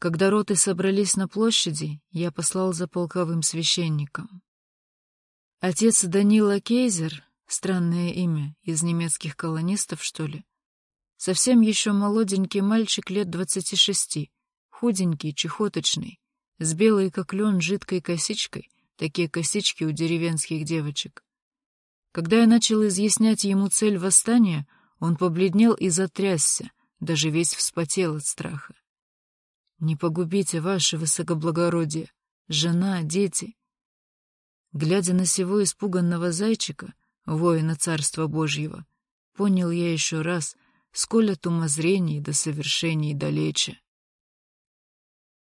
Когда роты собрались на площади, я послал за полковым священником. Отец Данила Кейзер, странное имя, из немецких колонистов, что ли, совсем еще молоденький мальчик лет двадцати шести, худенький, чехоточный, с белой, как лен, жидкой косичкой, такие косички у деревенских девочек. Когда я начал изъяснять ему цель восстания, он побледнел и затрясся, даже весь вспотел от страха. «Не погубите ваше высокоблагородие, жена, дети». Глядя на сего испуганного зайчика, воина Царства Божьего, понял я еще раз, сколь от умозрений до совершений далече.